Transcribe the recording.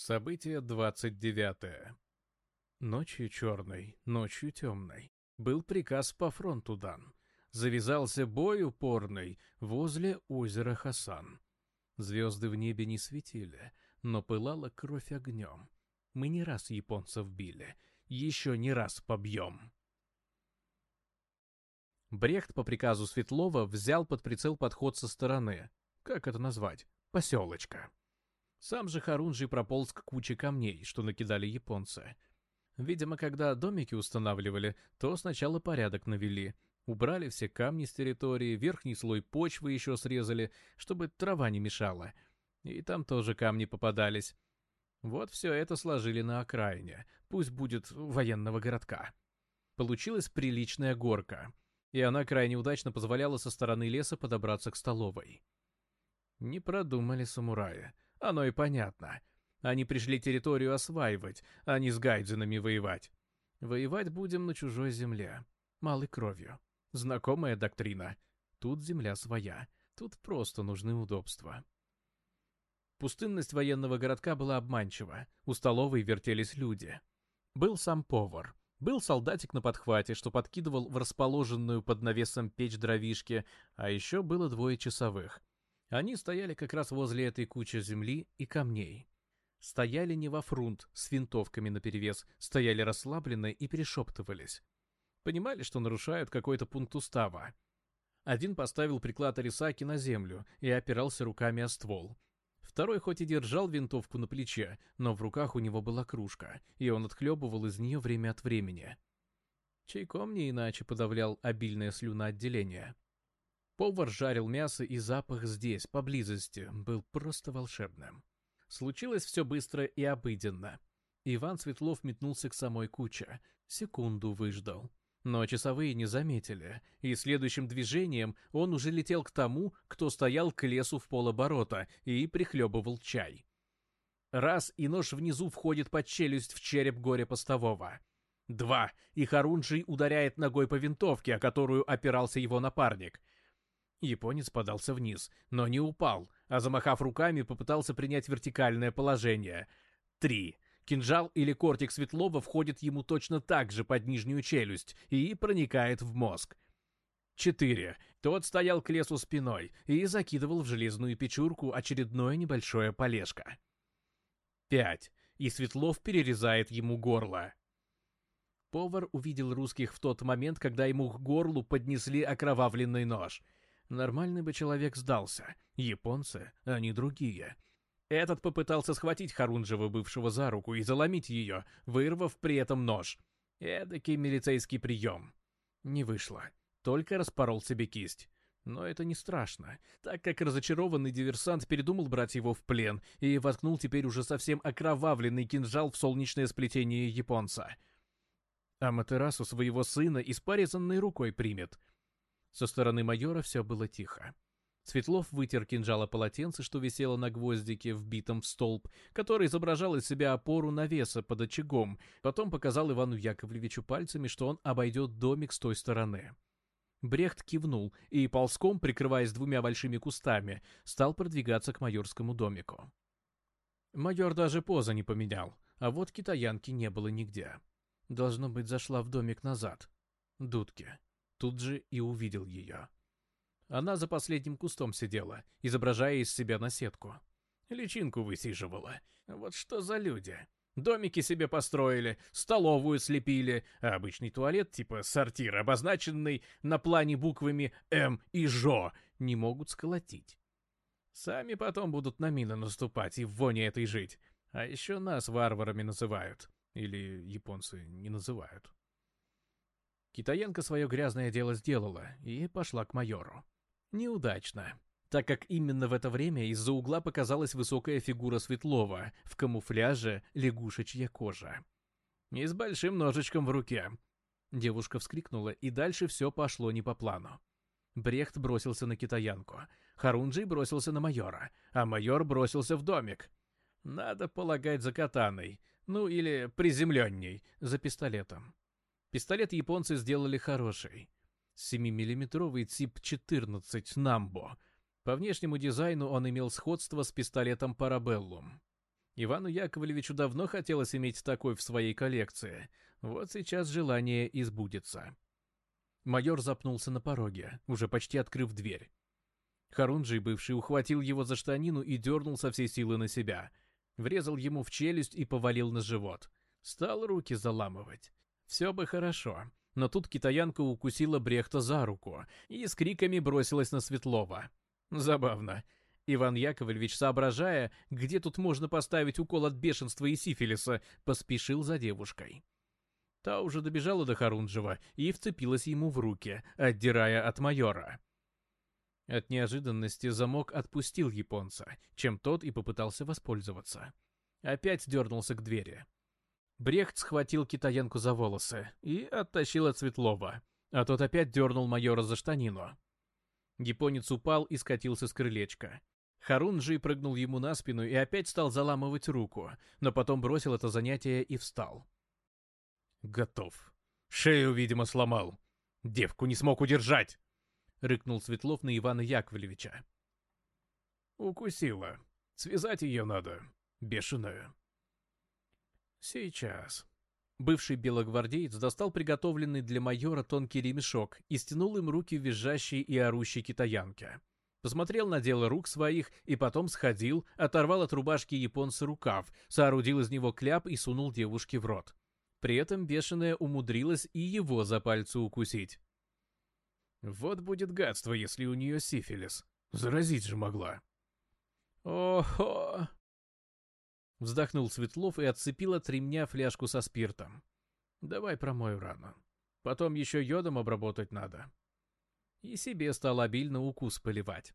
Событие 29. Ночью черной, ночью темной. Был приказ по фронту дан. Завязался бой упорный возле озера Хасан. Звезды в небе не светили, но пылала кровь огнем. Мы не раз японцев били, еще не раз побьем. Брехт по приказу Светлова взял под прицел подход со стороны. Как это назвать? Поселочка. Сам же Харунжи прополз к куче камней, что накидали японцы. Видимо, когда домики устанавливали, то сначала порядок навели. Убрали все камни с территории, верхний слой почвы еще срезали, чтобы трава не мешала. И там тоже камни попадались. Вот все это сложили на окраине, пусть будет военного городка. Получилась приличная горка, и она крайне удачно позволяла со стороны леса подобраться к столовой. Не продумали самурая. Оно и понятно. Они пришли территорию осваивать, а не с гайдзинами воевать. Воевать будем на чужой земле, малой кровью. Знакомая доктрина. Тут земля своя, тут просто нужны удобства. Пустынность военного городка была обманчива. У столовой вертелись люди. Был сам повар. Был солдатик на подхвате, что подкидывал в расположенную под навесом печь дровишки, а еще было двое часовых. Они стояли как раз возле этой кучи земли и камней. Стояли не во фрунт, с винтовками наперевес, стояли расслабленные и перешептывались. Понимали, что нарушают какой-то пункт устава. Один поставил приклад Арисаки на землю и опирался руками о ствол. Второй хоть и держал винтовку на плече, но в руках у него была кружка, и он отхлебывал из нее время от времени. Чайком не иначе подавлял обильное слюноотделение. Повар жарил мясо, и запах здесь, поблизости, был просто волшебным. Случилось все быстро и обыденно. Иван Светлов метнулся к самой куче, секунду выждал. Но часовые не заметили, и следующим движением он уже летел к тому, кто стоял к лесу в полоборота и прихлебывал чай. Раз, и нож внизу входит под челюсть в череп горя постового. Два, и Харунжий ударяет ногой по винтовке, о которую опирался его напарник — Японец подался вниз, но не упал, а замахав руками, попытался принять вертикальное положение. Три. Кинжал или кортик Светлова входит ему точно так же под нижнюю челюсть и проникает в мозг. 4. Тот стоял к лесу спиной и закидывал в железную печурку очередное небольшое полежко. 5. И Светлов перерезает ему горло. Повар увидел русских в тот момент, когда ему к горлу поднесли окровавленный нож — Нормальный бы человек сдался. Японцы, а не другие. Этот попытался схватить Харунжева бывшего за руку и заломить ее, вырвав при этом нож. Эдакий милицейский прием. Не вышло. Только распорол себе кисть. Но это не страшно, так как разочарованный диверсант передумал брать его в плен и воткнул теперь уже совсем окровавленный кинжал в солнечное сплетение японца. А Аматерасу своего сына испарезанной рукой примет — со стороны майора все было тихо. Светлов вытер кинжала полотенце, что висело на гвоздике, вбитом в столб, который изображал из себя опору навеса под очагом, потом показал Ивану Яковлевичу пальцами, что он обойдет домик с той стороны. Брехт кивнул и, ползком, прикрываясь двумя большими кустами, стал продвигаться к майорскому домику. Майор даже поза не поменял, а вот китаянки не было нигде. Должно быть, зашла в домик назад. Дудки тут же и увидел ее. Она за последним кустом сидела, изображая из себя наседку. Личинку высиживала. Вот что за люди. Домики себе построили, столовую слепили, а обычный туалет, типа сортир, обозначенный на плане буквами «М» и «Жо», не могут сколотить. Сами потом будут на мины наступать и в воне этой жить. А еще нас варварами называют. Или японцы не называют. Китаянка свое грязное дело сделала и пошла к майору. Неудачно, так как именно в это время из-за угла показалась высокая фигура Светлова в камуфляже лягушечья кожа. И с большим ножичком в руке. Девушка вскрикнула, и дальше все пошло не по плану. Брехт бросился на китаянку, Харунджи бросился на майора, а майор бросился в домик. Надо полагать за катаной, ну или приземленней, за пистолетом. Пистолет японцы сделали хороший. 7-миллиметровый тип 14 «Намбо». По внешнему дизайну он имел сходство с пистолетом «Парабеллум». Ивану Яковлевичу давно хотелось иметь такой в своей коллекции. Вот сейчас желание избудется. Майор запнулся на пороге, уже почти открыв дверь. Харунджи, бывший, ухватил его за штанину и дернул со всей силы на себя. Врезал ему в челюсть и повалил на живот. Стал руки заламывать. Все бы хорошо, но тут китаянка укусила Брехта за руку и с криками бросилась на Светлова. Забавно. Иван Яковлевич, соображая, где тут можно поставить укол от бешенства и сифилиса, поспешил за девушкой. Та уже добежала до Харунжева и вцепилась ему в руки, отдирая от майора. От неожиданности замок отпустил японца, чем тот и попытался воспользоваться. Опять дернулся к двери. Брехт схватил китаянку за волосы и оттащил от Светлова, а тот опять дернул майора за штанину. Японец упал и скатился с крылечка. Харунджи прыгнул ему на спину и опять стал заламывать руку, но потом бросил это занятие и встал. «Готов. Шею, видимо, сломал. Девку не смог удержать!» — рыкнул Светлов на Ивана Яковлевича. «Укусила. Связать ее надо. Бешеную», «Сейчас». Бывший белогвардеец достал приготовленный для майора тонкий ремешок и стянул им руки визжащей и орущей китаянки. Посмотрел на дело рук своих и потом сходил, оторвал от рубашки японца рукав, соорудил из него кляп и сунул девушке в рот. При этом бешеная умудрилась и его за пальцы укусить. «Вот будет гадство, если у нее сифилис. Заразить же могла». «Охо!» Вздохнул Светлов и отцепил от ремня фляжку со спиртом. «Давай промою рану. Потом еще йодом обработать надо». И себе стал обильно укус поливать.